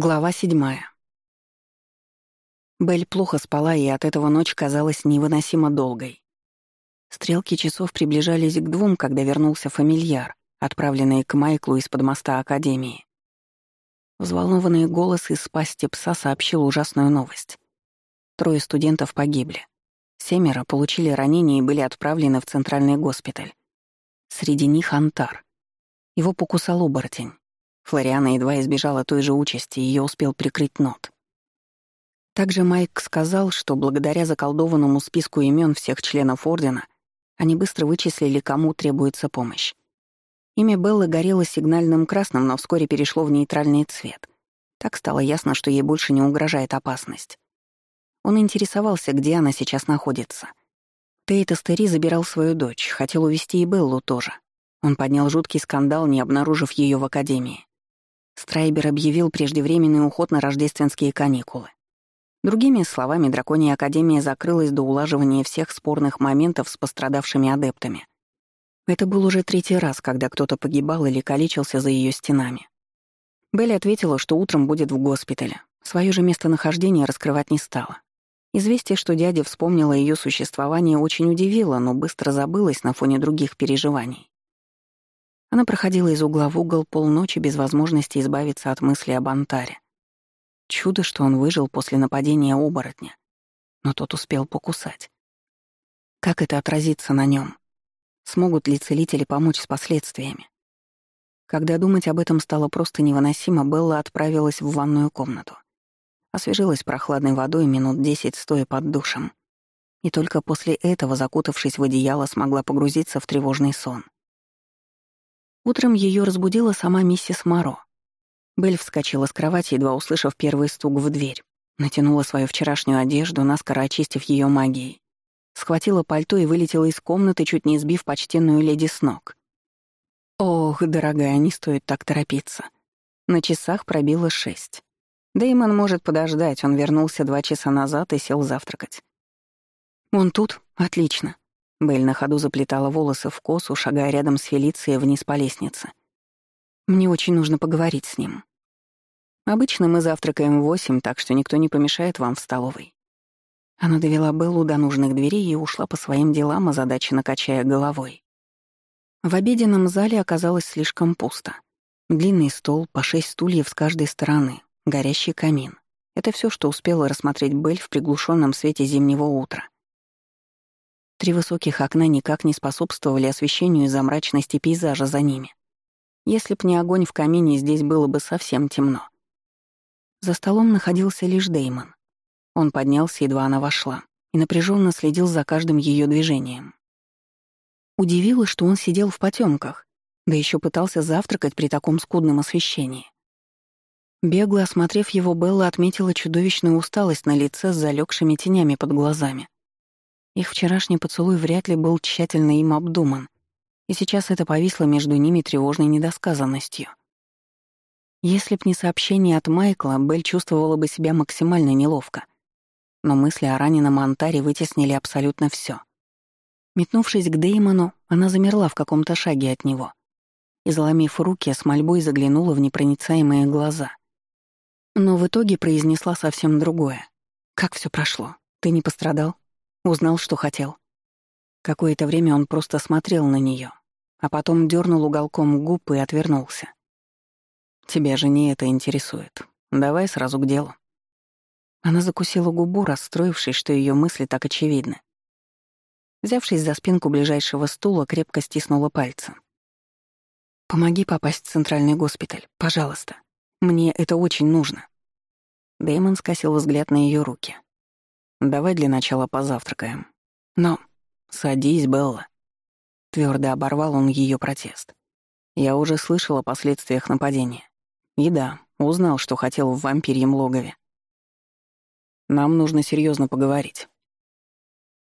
Глава седьмая. Белль плохо спала, и от этого ночь казалась невыносимо долгой. Стрелки часов приближались к двум, когда вернулся фамильяр, отправленный к Майклу из-под моста Академии. Взволнованный голос из пасти пса сообщил ужасную новость. Трое студентов погибли. Семеро получили ранения и были отправлены в центральный госпиталь. Среди них Антар. Его покусал оборотень. Флориана едва избежала той же участи, ее успел прикрыть нот. Также Майк сказал, что благодаря заколдованному списку имен всех членов Ордена они быстро вычислили, кому требуется помощь. Имя Беллы горело сигнальным красным, но вскоре перешло в нейтральный цвет. Так стало ясно, что ей больше не угрожает опасность. Он интересовался, где она сейчас находится. Тейт Эстери забирал свою дочь, хотел увести и Беллу тоже. Он поднял жуткий скандал, не обнаружив ее в академии. Страйбер объявил преждевременный уход на рождественские каникулы. Другими словами, Драконья Академия закрылась до улаживания всех спорных моментов с пострадавшими адептами. Это был уже третий раз, когда кто-то погибал или калечился за ее стенами. Белли ответила, что утром будет в госпитале. Своё же местонахождение раскрывать не стала. Известие, что дядя вспомнила ее существование, очень удивило, но быстро забылось на фоне других переживаний. Она проходила из угла в угол полночи без возможности избавиться от мысли об Антаре. Чудо, что он выжил после нападения оборотня. Но тот успел покусать. Как это отразится на нем? Смогут ли целители помочь с последствиями? Когда думать об этом стало просто невыносимо, Белла отправилась в ванную комнату. Освежилась прохладной водой минут десять, стоя под душем. И только после этого, закутавшись в одеяло, смогла погрузиться в тревожный сон — Утром ее разбудила сама миссис Моро. Белль вскочила с кровати, едва услышав первый стук в дверь. Натянула свою вчерашнюю одежду, наскоро очистив ее магией. Схватила пальто и вылетела из комнаты, чуть не сбив почтенную леди с ног. Ох, дорогая, не стоит так торопиться. На часах пробило шесть. Дэймон может подождать, он вернулся два часа назад и сел завтракать. «Он тут? Отлично. Белль на ходу заплетала волосы в косу, шагая рядом с Фелицией вниз по лестнице. «Мне очень нужно поговорить с ним. Обычно мы завтракаем в восемь, так что никто не помешает вам в столовой». Она довела Беллу до нужных дверей и ушла по своим делам, озадаченно качая головой. В обеденном зале оказалось слишком пусто. Длинный стол, по шесть стульев с каждой стороны, горящий камин. Это все, что успела рассмотреть Белль в приглушенном свете зимнего утра. Три высоких окна никак не способствовали освещению из-за мрачности пейзажа за ними. Если б не огонь в камине, здесь было бы совсем темно. За столом находился лишь Деймон. Он поднялся, едва она вошла, и напряженно следил за каждым ее движением. Удивило, что он сидел в потемках, да еще пытался завтракать при таком скудном освещении. Бегло осмотрев его, Белла отметила чудовищную усталость на лице с залегшими тенями под глазами. Их вчерашний поцелуй вряд ли был тщательно им обдуман, и сейчас это повисло между ними тревожной недосказанностью. Если б не сообщение от Майкла, Белль чувствовала бы себя максимально неловко. Но мысли о раненом Антаре вытеснили абсолютно все. Метнувшись к Деймону, она замерла в каком-то шаге от него и, заломив руки, с мольбой заглянула в непроницаемые глаза. Но в итоге произнесла совсем другое. «Как все прошло? Ты не пострадал?» Узнал, что хотел. Какое-то время он просто смотрел на нее, а потом дернул уголком губ и отвернулся. «Тебя же не это интересует. Давай сразу к делу». Она закусила губу, расстроившись, что ее мысли так очевидны. Взявшись за спинку ближайшего стула, крепко стиснула пальцы. «Помоги попасть в центральный госпиталь, пожалуйста. Мне это очень нужно». Дэймон скосил взгляд на ее руки. Давай для начала позавтракаем. Но садись, Белла. Твердо оборвал он ее протест. Я уже слышал о последствиях нападения. И да, узнал, что хотел в вампирьем логове. Нам нужно серьезно поговорить.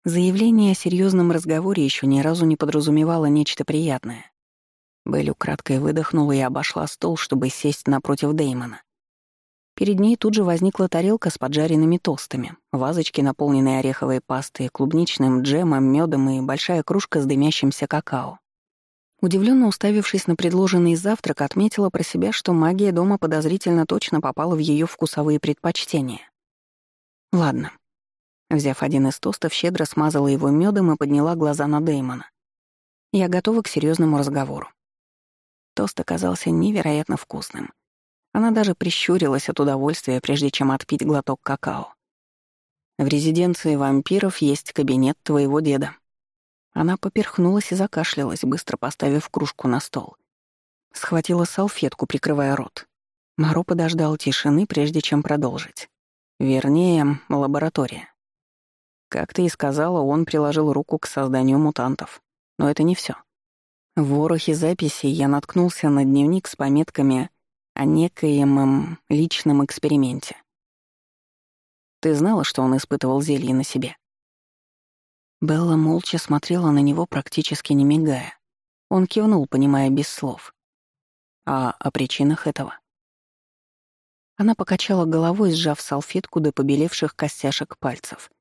Заявление о серьезном разговоре еще ни разу не подразумевало нечто приятное. Белль украдкой выдохнула и обошла стол, чтобы сесть напротив Деймона. Перед ней тут же возникла тарелка с поджаренными тостами, вазочки, наполненные ореховой пастой, клубничным джемом, медом и большая кружка с дымящимся какао. Удивленно уставившись на предложенный завтрак, отметила про себя, что магия дома подозрительно точно попала в ее вкусовые предпочтения. Ладно. Взяв один из тостов, щедро смазала его медом и подняла глаза на Дэймона. Я готова к серьезному разговору. Тост оказался невероятно вкусным. Она даже прищурилась от удовольствия, прежде чем отпить глоток какао. В резиденции вампиров есть кабинет твоего деда. Она поперхнулась и закашлялась, быстро поставив кружку на стол. Схватила салфетку, прикрывая рот. Маро подождал тишины, прежде чем продолжить. Вернее, лаборатория. Как ты и сказала, он приложил руку к созданию мутантов. Но это не все. В ворохе записей я наткнулся на дневник с пометками о некоем личном эксперименте. Ты знала, что он испытывал зелье на себе?» Белла молча смотрела на него, практически не мигая. Он кивнул, понимая без слов. «А о причинах этого?» Она покачала головой, сжав салфетку до побелевших костяшек пальцев.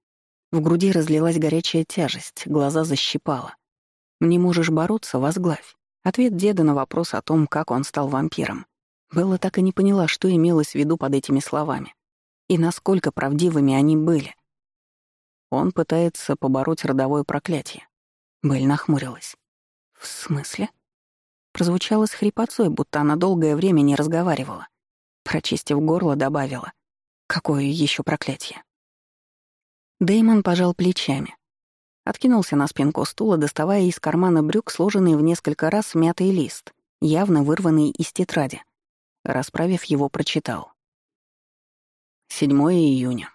В груди разлилась горячая тяжесть, глаза защипала. «Не можешь бороться, возглавь». Ответ деда на вопрос о том, как он стал вампиром. Белла так и не поняла, что имелось в виду под этими словами и насколько правдивыми они были. Он пытается побороть родовое проклятие. Белль нахмурилась. «В смысле?» Прозвучало с хрипотцой, будто она долгое время не разговаривала. Прочистив горло, добавила. «Какое еще проклятие?» Дэймон пожал плечами. Откинулся на спинку стула, доставая из кармана брюк сложенный в несколько раз смятый лист, явно вырванный из тетради. Расправив его, прочитал. 7 июня.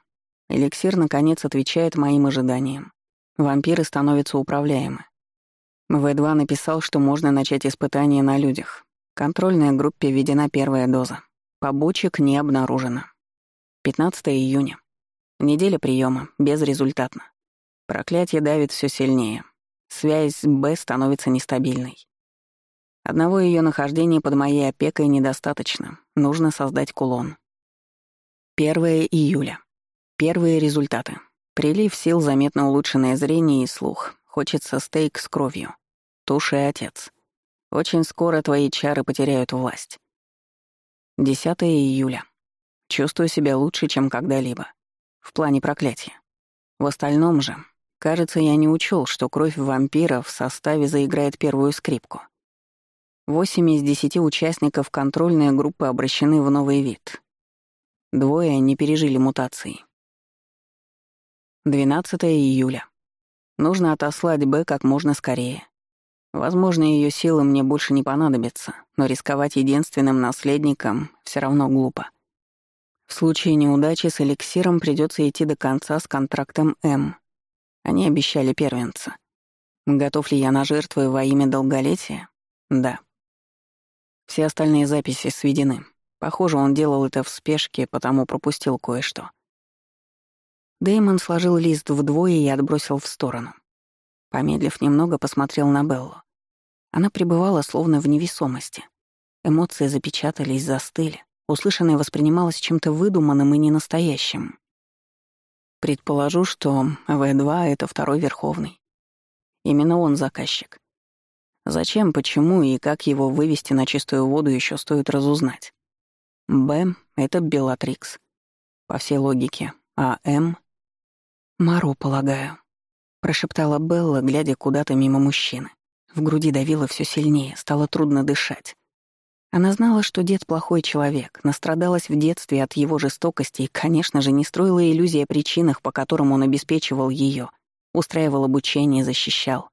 Эликсир, наконец, отвечает моим ожиданиям. Вампиры становятся управляемы. В2 написал, что можно начать испытания на людях. Контрольной группе введена первая доза. Побочек не обнаружено. 15 июня. Неделя приема, безрезультатно. Проклятие давит все сильнее. Связь Б становится нестабильной. Одного ее нахождения под моей опекой недостаточно. Нужно создать кулон. 1 июля. Первые результаты. Прилив сил, заметно улучшенное зрение и слух. Хочется стейк с кровью. Туша и отец. Очень скоро твои чары потеряют власть. 10 июля. Чувствую себя лучше, чем когда-либо. В плане проклятия. В остальном же, кажется, я не учел, что кровь вампира в составе заиграет первую скрипку. Восемь из десяти участников контрольной группы обращены в новый вид. Двое не пережили мутации. 12 июля. Нужно отослать Б как можно скорее. Возможно, ее силы мне больше не понадобятся, но рисковать единственным наследником все равно глупо. В случае неудачи с эликсиром придется идти до конца с контрактом М. Они обещали первенца. Готов ли я на жертвы во имя долголетия? Да. Все остальные записи сведены. Похоже, он делал это в спешке, потому пропустил кое-что. Дэймон сложил лист вдвое и отбросил в сторону. Помедлив немного, посмотрел на Беллу. Она пребывала словно в невесомости. Эмоции запечатались, застыли. Услышанное воспринималось чем-то выдуманным и ненастоящим. Предположу, что В2 — это второй Верховный. Именно он заказчик. Зачем, почему и как его вывести на чистую воду еще стоит разузнать. Б — это Белатрикс. По всей логике. А М — Маро, полагаю. Прошептала Белла, глядя куда-то мимо мужчины. В груди давило все сильнее, стало трудно дышать. Она знала, что дед плохой человек, настрадалась в детстве от его жестокости и, конечно же, не строила иллюзий о причинах, по которым он обеспечивал ее, устраивал обучение, защищал.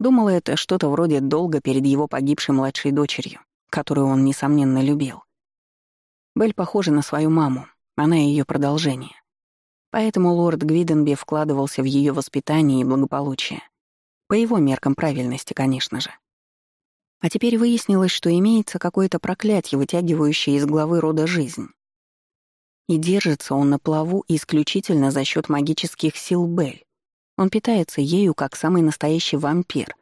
Думала, это что-то вроде долга перед его погибшей младшей дочерью, которую он, несомненно, любил. Белль похожа на свою маму, она ее продолжение. Поэтому лорд Гвиденби вкладывался в ее воспитание и благополучие. По его меркам правильности, конечно же. А теперь выяснилось, что имеется какое-то проклятие, вытягивающее из главы рода жизнь. И держится он на плаву исключительно за счет магических сил Бель. Он питается ею как самый настоящий вампир,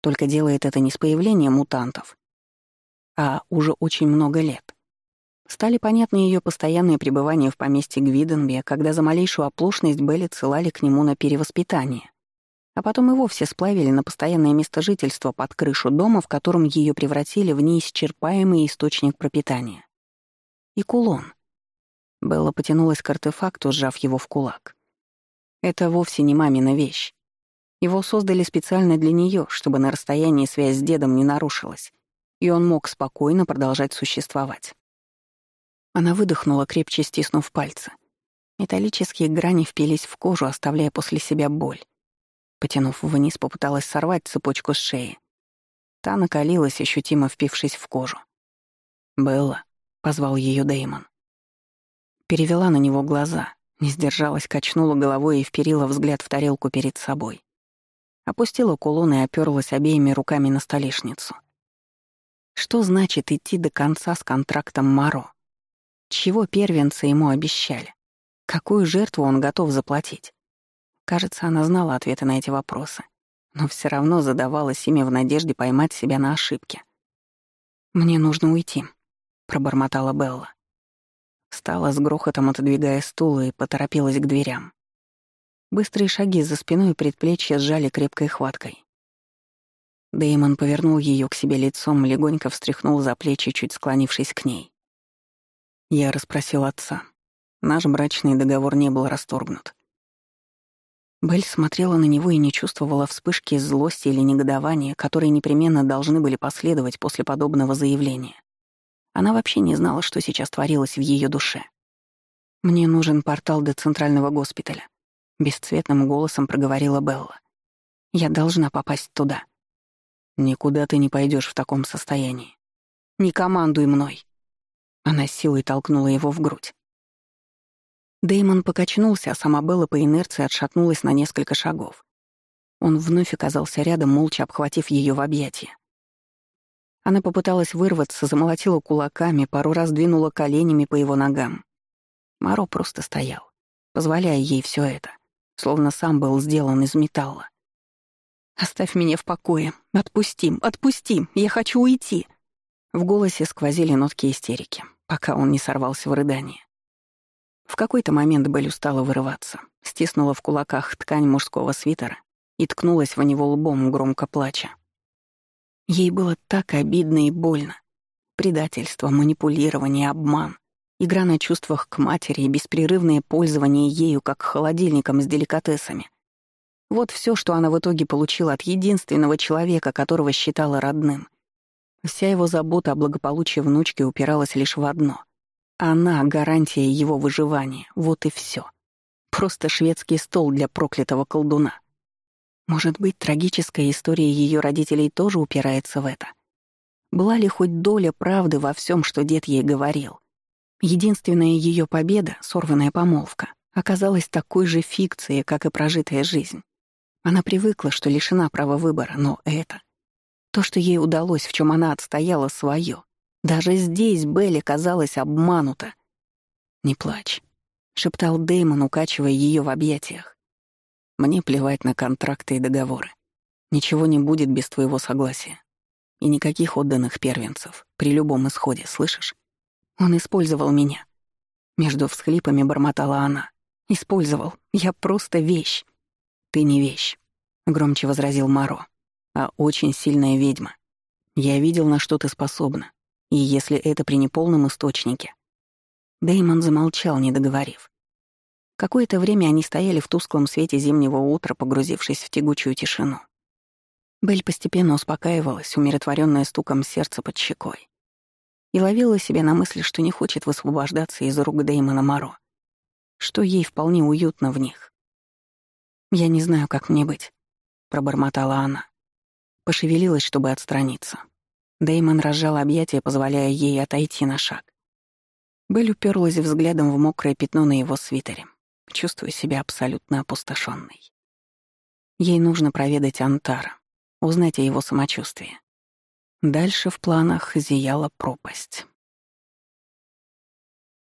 только делает это не с появлением мутантов, а уже очень много лет. Стали понятны ее постоянные пребывания в поместье Гвиденбе, когда за малейшую оплошность Белли ссылали к нему на перевоспитание. а потом и вовсе сплавили на постоянное место жительства под крышу дома, в котором ее превратили в неисчерпаемый источник пропитания. И кулон. Белла потянулась к артефакту, сжав его в кулак. Это вовсе не мамина вещь. Его создали специально для нее, чтобы на расстоянии связь с дедом не нарушилась, и он мог спокойно продолжать существовать. Она выдохнула, крепче стиснув пальцы. Металлические грани впились в кожу, оставляя после себя боль. Потянув вниз, попыталась сорвать цепочку с шеи. Та накалилась, ощутимо впившись в кожу. «Белла», — позвал ее Деймон. Перевела на него глаза, не сдержалась, качнула головой и вперила взгляд в тарелку перед собой. Опустила кулон и оперлась обеими руками на столешницу. Что значит идти до конца с контрактом Маро? Чего первенца ему обещали? Какую жертву он готов заплатить? Кажется, она знала ответы на эти вопросы, но все равно задавалась ими в надежде поймать себя на ошибке. «Мне нужно уйти», — пробормотала Белла. Встала с грохотом, отодвигая стул, и поторопилась к дверям. Быстрые шаги за спиной и предплечья сжали крепкой хваткой. Дэймон повернул ее к себе лицом, легонько встряхнул за плечи, чуть склонившись к ней. Я расспросил отца. Наш брачный договор не был расторгнут. Белль смотрела на него и не чувствовала вспышки злости или негодования, которые непременно должны были последовать после подобного заявления. Она вообще не знала, что сейчас творилось в ее душе. «Мне нужен портал до центрального госпиталя», — бесцветным голосом проговорила Белла. «Я должна попасть туда». «Никуда ты не пойдешь в таком состоянии. Не командуй мной». Она силой толкнула его в грудь. Деймон покачнулся, а сама Белла по инерции отшатнулась на несколько шагов. Он вновь оказался рядом, молча обхватив ее в объятия. Она попыталась вырваться, замолотила кулаками, пару раз двинула коленями по его ногам. Маро просто стоял, позволяя ей все это, словно сам был сделан из металла. «Оставь меня в покое. Отпустим, отпустим. Я хочу уйти». В голосе сквозили нотки истерики, пока он не сорвался в рыдание. В какой-то момент Белль устала вырываться, стиснула в кулаках ткань мужского свитера и ткнулась в него лбом, громко плача. Ей было так обидно и больно. Предательство, манипулирование, обман, игра на чувствах к матери и беспрерывное пользование ею как холодильником с деликатесами. Вот все, что она в итоге получила от единственного человека, которого считала родным. Вся его забота о благополучии внучки упиралась лишь в одно она — гарантия его выживания, вот и все. Просто шведский стол для проклятого колдуна. Может быть, трагическая история ее родителей тоже упирается в это? Была ли хоть доля правды во всем, что дед ей говорил? Единственная ее победа, сорванная помолвка, оказалась такой же фикцией, как и прожитая жизнь. Она привыкла, что лишена права выбора, но это... То, что ей удалось, в чем она отстояла свое, даже здесь Белли казалась обманута. «Не плачь», — шептал Дэймон, укачивая ее в объятиях. «Мне плевать на контракты и договоры. Ничего не будет без твоего согласия. И никаких отданных первенцев, при любом исходе, слышишь? Он использовал меня». Между всхлипами бормотала она. «Использовал. Я просто вещь». «Ты не вещь», — громче возразил Маро, «а очень сильная ведьма. Я видел, на что ты способна, и если это при неполном источнике. Дэймон замолчал, не договорив. Какое-то время они стояли в тусклом свете зимнего утра, погрузившись в тягучую тишину. Белль постепенно успокаивалась, умиротворенная стуком сердца под щекой. И ловила себя на мысли, что не хочет высвобождаться из рук Дэймона Моро, что ей вполне уютно в них. «Я не знаю, как мне быть», — пробормотала она. Пошевелилась, чтобы отстраниться. Дэймон разжал объятия, позволяя ей отойти на шаг. Белль уперлась взглядом в мокрое пятно на его свитере, чувствуя себя абсолютно опустошенной. Ей нужно проведать Антара, узнать о его самочувствии. Дальше в планах зияла пропасть.